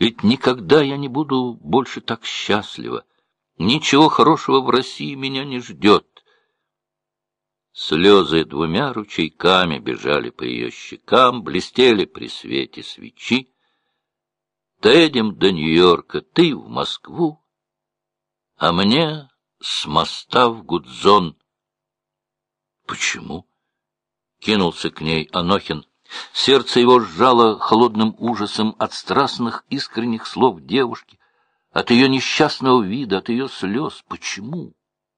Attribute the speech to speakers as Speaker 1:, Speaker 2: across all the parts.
Speaker 1: Ведь никогда я не буду больше так счастлива. Ничего хорошего в России меня не ждет. Слезы двумя ручейками бежали по ее щекам, блестели при свете свечи. Доедем до Нью-Йорка, ты в Москву, а мне с моста в Гудзон. Почему? Кинулся к ней Анохин. Сердце его сжало холодным ужасом от страстных искренних слов девушки, от ее несчастного вида, от ее слез. Почему?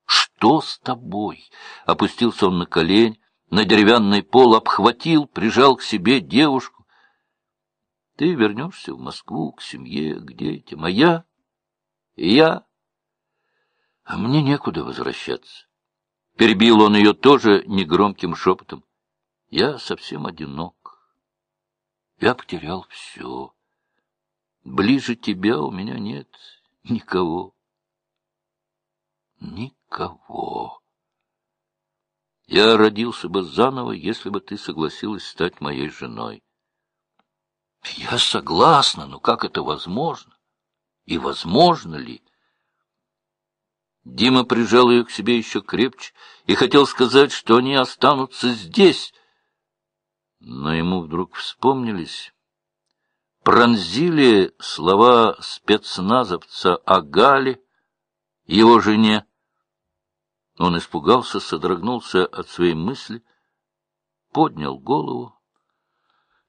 Speaker 1: Что с тобой? Опустился он на колень, на деревянный пол, обхватил, прижал к себе девушку. Ты вернешься в Москву, к семье, к детям, а я... И я... А мне некуда возвращаться. Перебил он ее тоже негромким шепотом. Я совсем одинок. Я потерял все. Ближе тебя у меня нет никого. Никого. Я родился бы заново, если бы ты согласилась стать моей женой. Я согласна, но как это возможно? И возможно ли? Дима прижал ее к себе еще крепче и хотел сказать, что они останутся здесь. Но ему вдруг вспомнились, пронзили слова спецназовца о Гале, его жене. Он испугался, содрогнулся от своей мысли, поднял голову,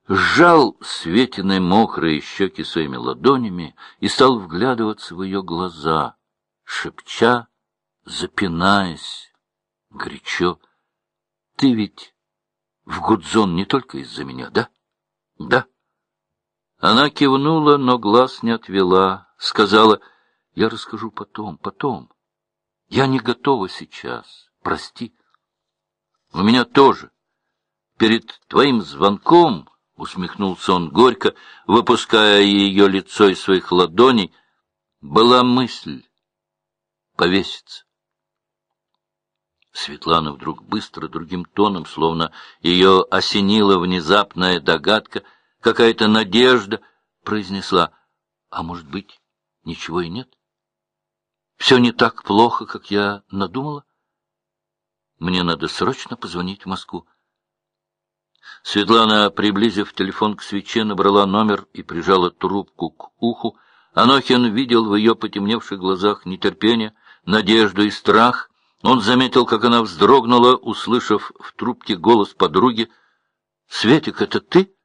Speaker 1: сжал Светиной мокрые щеки своими ладонями и стал вглядываться в ее глаза — шепча, запинаясь, горячо. — Ты ведь в Гудзон не только из-за меня, да? — Да. Она кивнула, но глаз не отвела, сказала, — Я расскажу потом, потом. Я не готова сейчас, прости. У меня тоже. Перед твоим звонком, — усмехнулся он горько, выпуская ее лицо из своих ладоней, — была мысль повеситься. Светлана вдруг быстро, другим тоном, словно ее осенила внезапная догадка, какая-то надежда, произнесла, а может быть, ничего и нет? Все не так плохо, как я надумала? Мне надо срочно позвонить в Москву. Светлана, приблизив телефон к свече, набрала номер и прижала трубку к уху. Анохин видел в ее потемневших глазах нетерпение, надежду и страх. Он заметил, как она вздрогнула, услышав в трубке голос подруги. — Светик, это ты?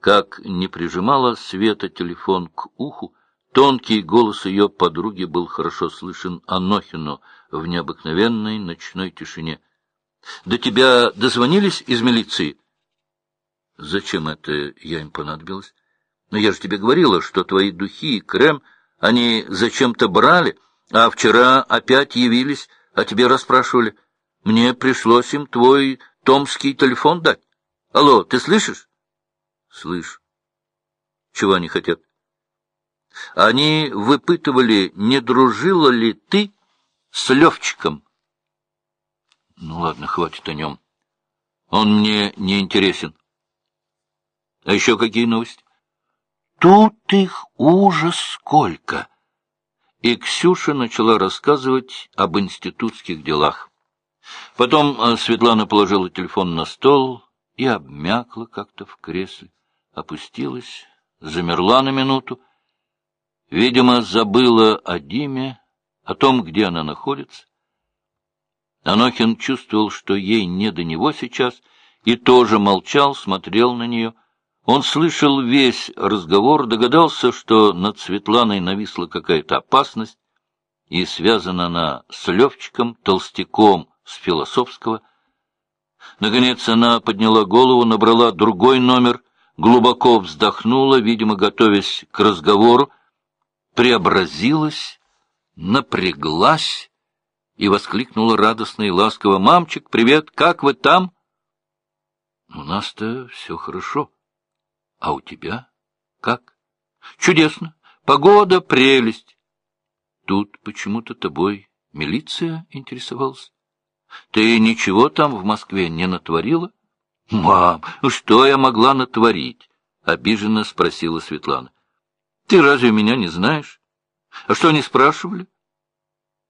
Speaker 1: Как не прижимала Света телефон к уху, тонкий голос ее подруги был хорошо слышен Анохину в необыкновенной ночной тишине. — До тебя дозвонились из милиции? — Зачем это я им понадобилась? — Но я же тебе говорила, что твои духи и крем они зачем-то брали. — а вчера опять явились, а тебе расспрашивали. Мне пришлось им твой томский телефон дать. Алло, ты слышишь? Слышу. Чего они хотят? Они выпытывали, не дружила ли ты с Левчиком. Ну ладно, хватит о нем. Он мне не интересен. А еще какие новости? Тут их ужас сколько! И Ксюша начала рассказывать об институтских делах. Потом э, Светлана положила телефон на стол и обмякла как-то в кресле, опустилась, замерла на минуту, видимо, забыла о Диме, о том, где она находится. Анохин чувствовал, что ей не до него сейчас, и тоже молчал, смотрел на нее — он слышал весь разговор, догадался, что над Светланой нависла какая-то опасность, и связана она с Левчиком, толстяком с философского. Наконец она подняла голову, набрала другой номер, глубоко вздохнула, видимо, готовясь к разговору, преобразилась, напряглась и воскликнула радостно и ласково. — Мамчик, привет, как вы там? — У нас-то все хорошо. А у тебя? Как? Чудесно. Погода — прелесть. Тут почему-то тобой милиция интересовалась. Ты ничего там в Москве не натворила? Мам, что я могла натворить? Обиженно спросила Светлана. Ты разве меня не знаешь? А что они спрашивали?